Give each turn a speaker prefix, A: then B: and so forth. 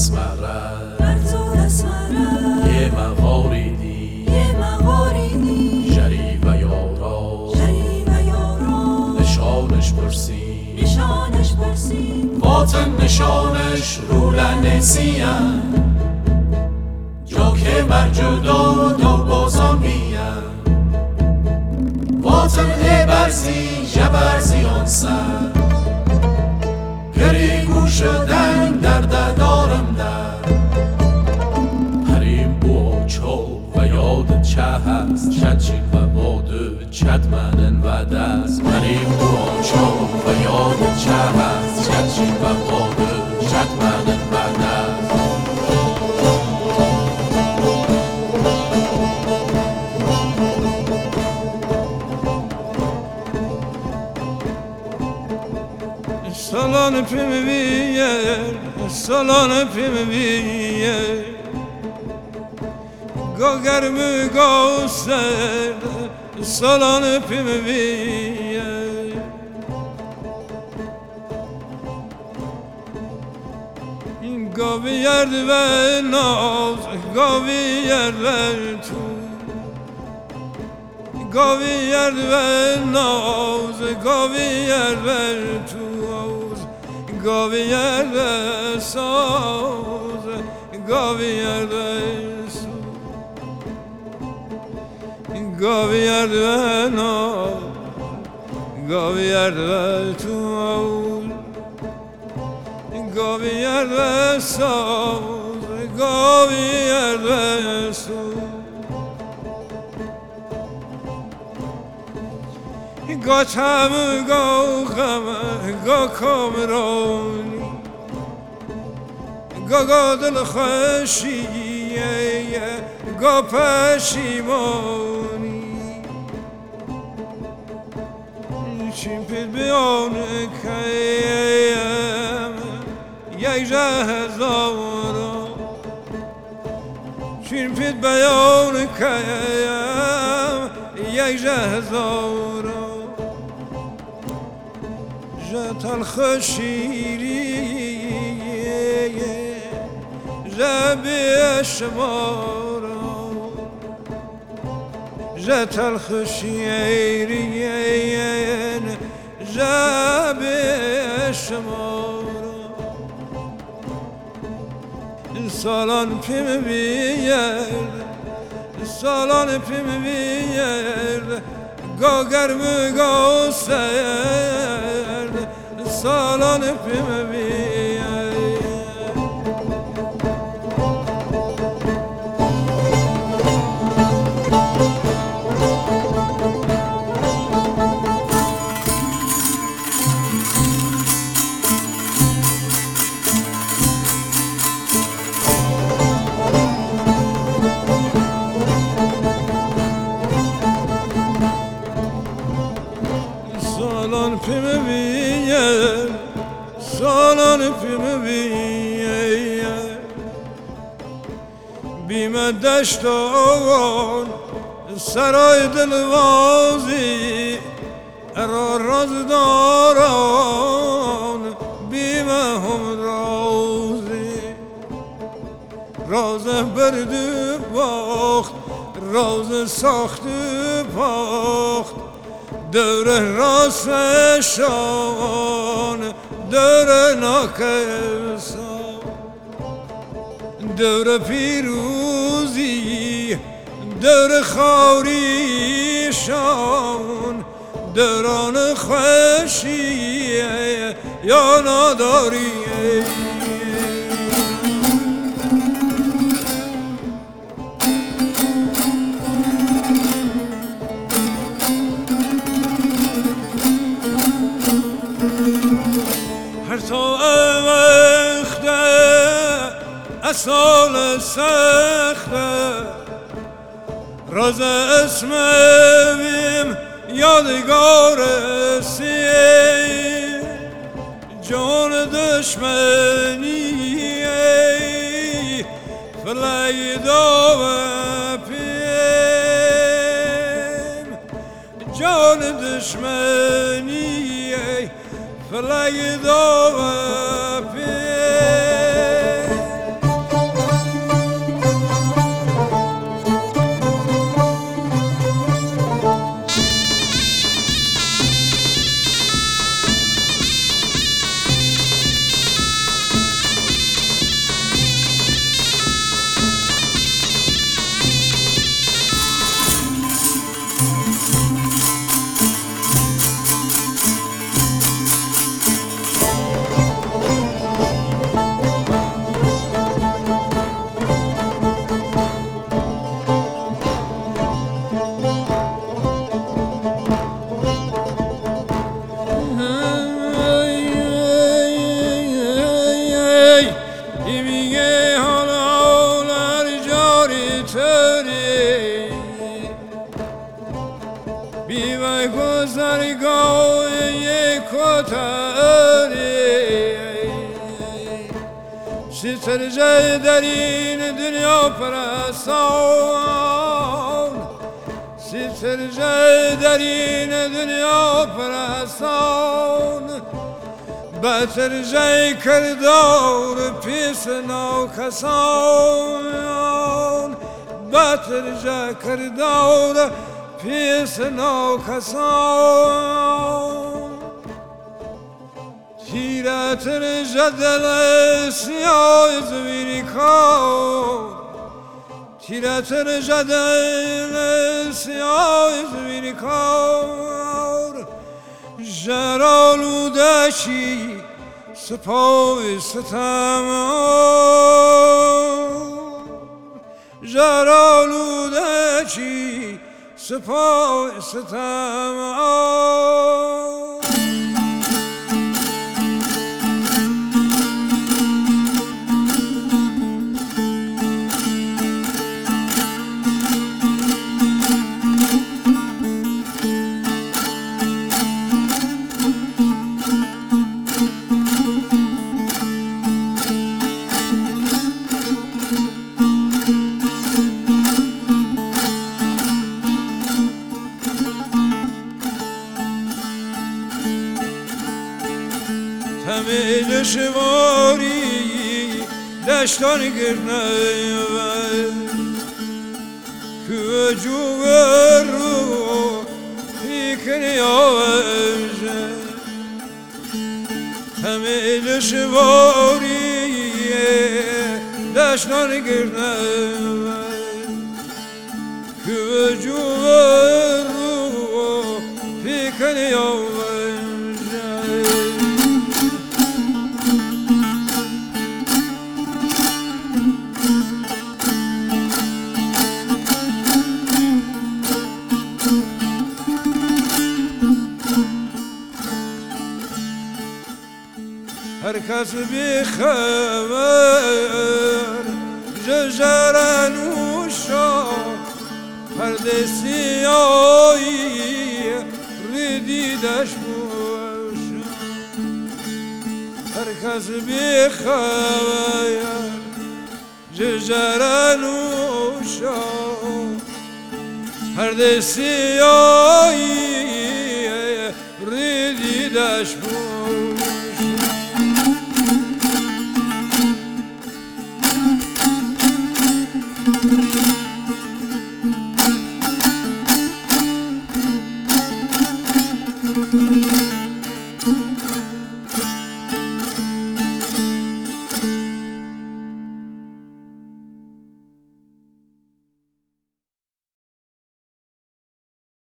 A: اسمره
B: بر
A: یه مغاریدی و یارا. نشانش پرسی.
B: نشانش پرسید
A: باطن نشانش رو لنسیم جا که مرجدا دو بازان بیم باطن برزی جبرزی آن سر. گری شدن در Chadmanen war das Maribo und Chom Vajone Chavas Chachi Vavode Chadmanen war das
C: Salon hepimi bir salon hepimi bir yer. Goger mi gosser, yerler tu Gavi yer ve naz, gavi yer ver tuz Gavi yer ve saz, gavi yer ve su Gavi yer ve naz, gavi yer ve tuz Gavi yer ve saz, gavi yer ve su گاتم گا غم گا کامرانی گا گا دل خوشیه گا پشیمانی چین پید بیان کیم یک هزارا چین پید بیان کیم یک هزارا جت الخشيري جابي الشمارة جت الخشيري جابي الشمارة سالان پیم بیر سالان پیم بیر گا گرم گا سرد سالان پیم بیر سالان پیم بیر سالان پیم بیر بیم دشتان سرای دلوازی را رازداران بیم هم رازی راز برد باخت راز ساخت پاخت دور راستشان دور ناکسان دور پیروزی دور خاریشان دوران خوشیه یا ناداریه. اصال سخته. راز اسم بیم یادگار سیه جان دشمنی فلیدا و پیم. جان دشمنی فلیدا و پیم. سترجه در این دنیا پرستان سترجه در این دنیا پرستان بترجه کردار پیس نو کسان بترجه کردار پیس نو تیرت جدل سیاه زمینی کن تیرت جدل سیاه زمینی کن جرالو دشی سپای ستم جرالو دشی سپای ستم تمیل شواری دشتان گرنه که جوه رو فکر آوشه تمیل شواری دشتان گرنه که جوه رو آوشه کس بی خبر ججرن و شا پرده سیایی ریدیدش باش هر کس بی خبر ججرن و شا پرده سیایی ریدیدش باش